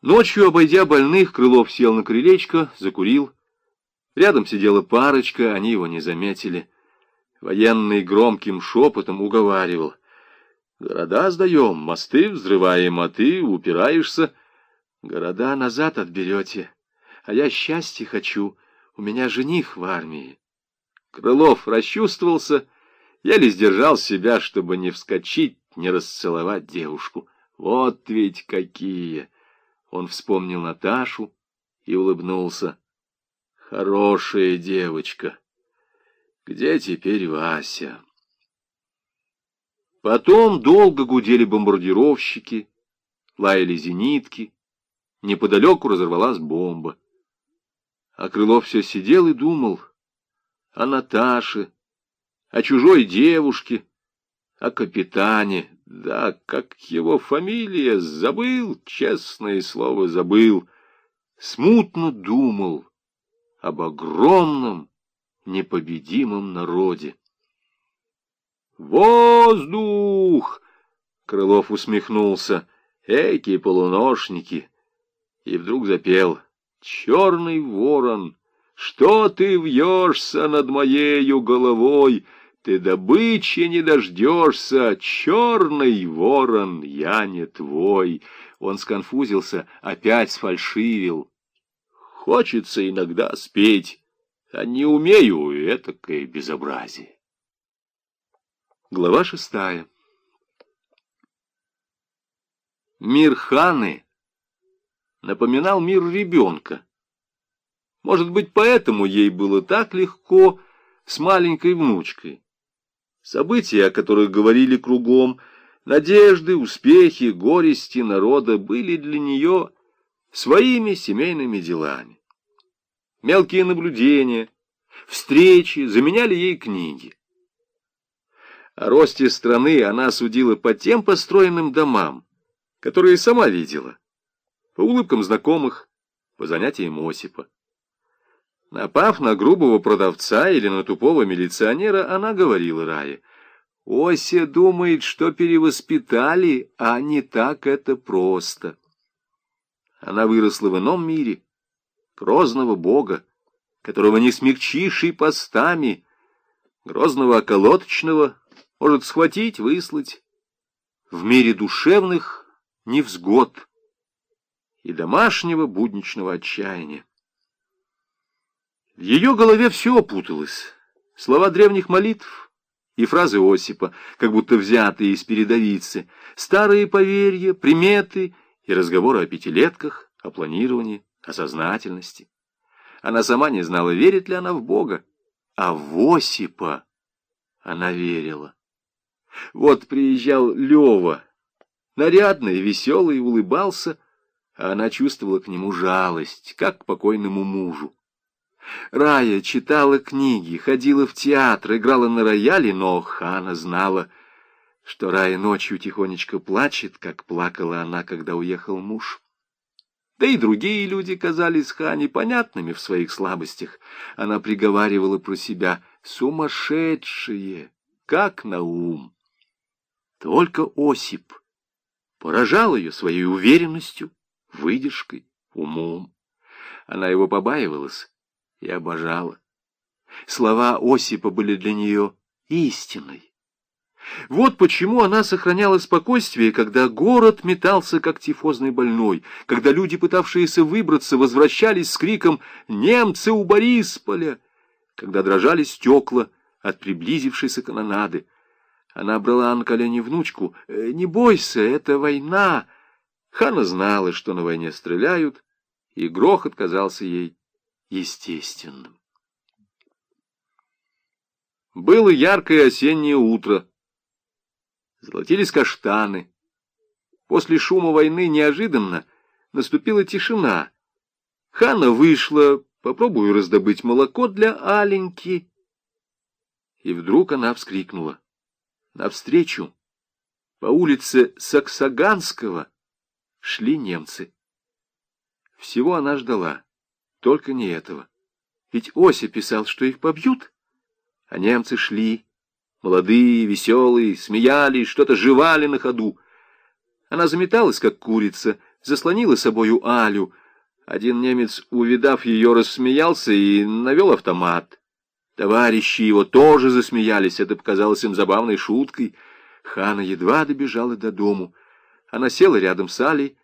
Ночью, обойдя больных, Крылов сел на крылечко, закурил. Рядом сидела парочка, они его не заметили. Военный громким шепотом уговаривал. «Города сдаем, мосты взрываем, а ты упираешься. Города назад отберете, а я счастья хочу, у меня жених в армии». Крылов расчувствовался, еле сдержал себя, чтобы не вскочить, не расцеловать девушку. Вот ведь какие! Он вспомнил Наташу и улыбнулся. Хорошая девочка. Где теперь Вася? Потом долго гудели бомбардировщики, лаяли зенитки. Неподалеку разорвалась бомба. А Крылов все сидел и думал о Наташе, о чужой девушке, о капитане, да, как его фамилия, забыл, честное слово, забыл. Смутно думал об огромном, непобедимом народе. «Воздух!» — Крылов усмехнулся. «Эки полуношники!» И вдруг запел. «Черный ворон, что ты вьешься над моею головой?» Ты добычи не дождешься, черный ворон, я не твой. Он сконфузился, опять сфальшивил. Хочется иногда спеть, а не умею этакое безобразие. Глава шестая. Мир Ханы напоминал мир ребенка. Может быть, поэтому ей было так легко с маленькой внучкой. События, о которых говорили кругом, надежды, успехи, горести народа были для нее своими семейными делами. Мелкие наблюдения, встречи заменяли ей книги. О росте страны она судила по тем построенным домам, которые сама видела, по улыбкам знакомых, по занятиям Осипа. Напав на грубого продавца или на тупого милиционера, она говорила Рае, «Ося думает, что перевоспитали, а не так это просто». Она выросла в ином мире, грозного бога, которого не смягчишь постами, грозного околоточного может схватить, выслать, в мире душевных невзгод и домашнего будничного отчаяния. В ее голове все опуталось. Слова древних молитв и фразы Осипа, как будто взятые из передовицы, старые поверья, приметы и разговоры о пятилетках, о планировании, о сознательности. Она сама не знала, верит ли она в Бога, а в Осипа она верила. Вот приезжал Лева, нарядный, веселый, улыбался, а она чувствовала к нему жалость, как к покойному мужу. Рая читала книги, ходила в театр, играла на рояле, но Хана знала, что Рая ночью тихонечко плачет, как плакала она, когда уехал муж. Да и другие люди казались Хане понятными в своих слабостях. Она приговаривала про себя «сумасшедшие, как на ум». Только Осип поражал ее своей уверенностью, выдержкой, умом. Она его побаивалась, и обожала. Слова Осипа были для нее истиной. Вот почему она сохраняла спокойствие, когда город метался, как тифозный больной, когда люди, пытавшиеся выбраться, возвращались с криком «Немцы у Борисполя!», когда дрожали стекла от приблизившейся канонады. Она брала на колени внучку. «Э, «Не бойся, это война!» Хана знала, что на войне стреляют, и грохот казался ей естественным. Было яркое осеннее утро. Золотились каштаны. После шума войны неожиданно наступила тишина. Ханна вышла, попробую раздобыть молоко для Аленьки. И вдруг она вскрикнула. Навстречу по улице Саксаганского шли немцы. Всего она ждала. Только не этого. Ведь Ося писал, что их побьют. А немцы шли, молодые, веселые, смеялись, что-то жевали на ходу. Она заметалась, как курица, заслонила собою Алю. Один немец, увидав ее, рассмеялся и навел автомат. Товарищи его тоже засмеялись, это показалось им забавной шуткой. Хана едва добежала до дому. Она села рядом с Алей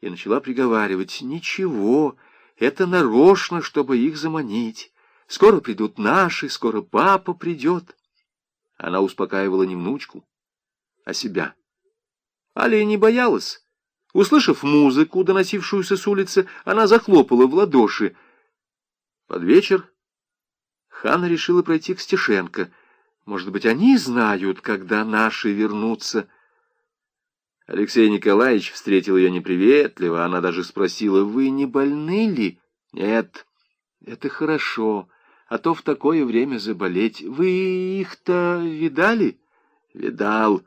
и начала приговаривать. «Ничего, это нарочно, чтобы их заманить. Скоро придут наши, скоро папа придет». Она успокаивала не внучку, а себя. Аля не боялась. Услышав музыку, доносившуюся с улицы, она захлопала в ладоши. Под вечер Хана решила пройти к Стешенко. Может быть, они знают, когда наши вернутся. Алексей Николаевич встретил ее неприветливо. Она даже спросила, «Вы не больны ли?» «Нет, это хорошо, а то в такое время заболеть. Вы их-то видали?» «Видал.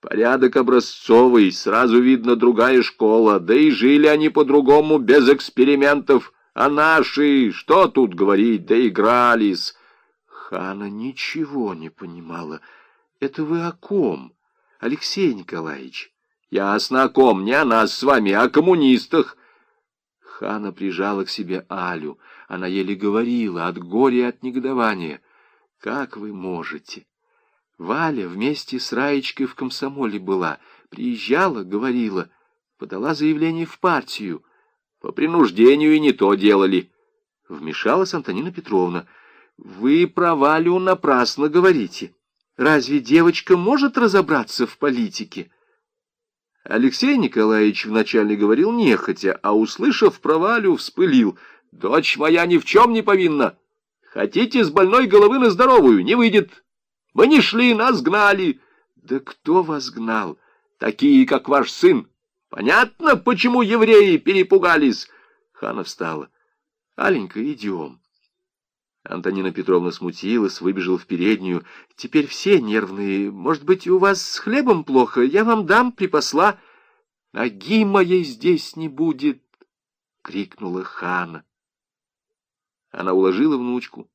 Порядок образцовый, сразу видно другая школа, да и жили они по-другому, без экспериментов». А наши, что тут говорить, доигрались. Хана ничего не понимала. Это вы о ком, Алексей Николаевич? Ясно о ком, не о нас с вами, а о коммунистах. Хана прижала к себе Алю. Она еле говорила от горя и от негодования. Как вы можете? Валя вместе с Раечкой в комсомоле была. Приезжала, говорила, подала заявление в партию. По принуждению и не то делали. Вмешалась Антонина Петровна. Вы про Валю напрасно говорите. Разве девочка может разобраться в политике? Алексей Николаевич вначале говорил нехотя, а, услышав про Валю, вспылил. «Дочь моя ни в чем не повинна. Хотите с больной головы на здоровую? Не выйдет. Мы не шли, нас гнали». «Да кто вас гнал? Такие, как ваш сын. Понятно, почему евреи перепугались? Хана встала. Аленька, идем. Антонина Петровна смутилась, выбежала в переднюю. Теперь все нервные. Может быть, у вас с хлебом плохо? Я вам дам, припасла. Ноги моей здесь не будет, крикнула Хана. Она уложила внучку,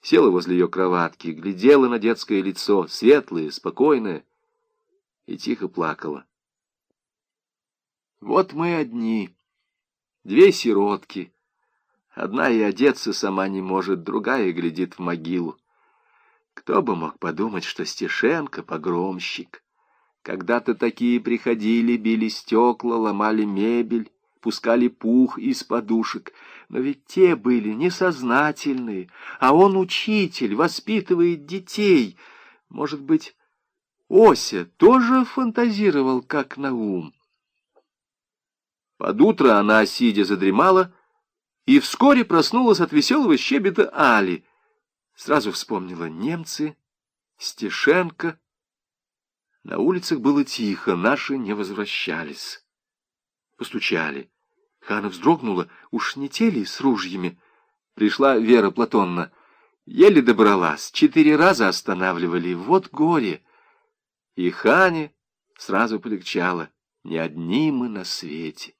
села возле ее кроватки, глядела на детское лицо, светлое, спокойное, и тихо плакала. Вот мы одни, две сиротки. Одна и одеться сама не может, другая глядит в могилу. Кто бы мог подумать, что Стешенко — погромщик. Когда-то такие приходили, били стекла, ломали мебель, пускали пух из подушек. Но ведь те были несознательные, а он учитель, воспитывает детей. Может быть, Ося тоже фантазировал, как Наум? Под утро она, сидя, задремала и вскоре проснулась от веселого щебета Али. Сразу вспомнила немцы, Стешенко. На улицах было тихо, наши не возвращались. Постучали. Хана вздрогнула, уж не те с ружьями? Пришла Вера Платонна. Еле добралась, четыре раза останавливали, вот горе. И Хане сразу полегчало, не одни мы на свете.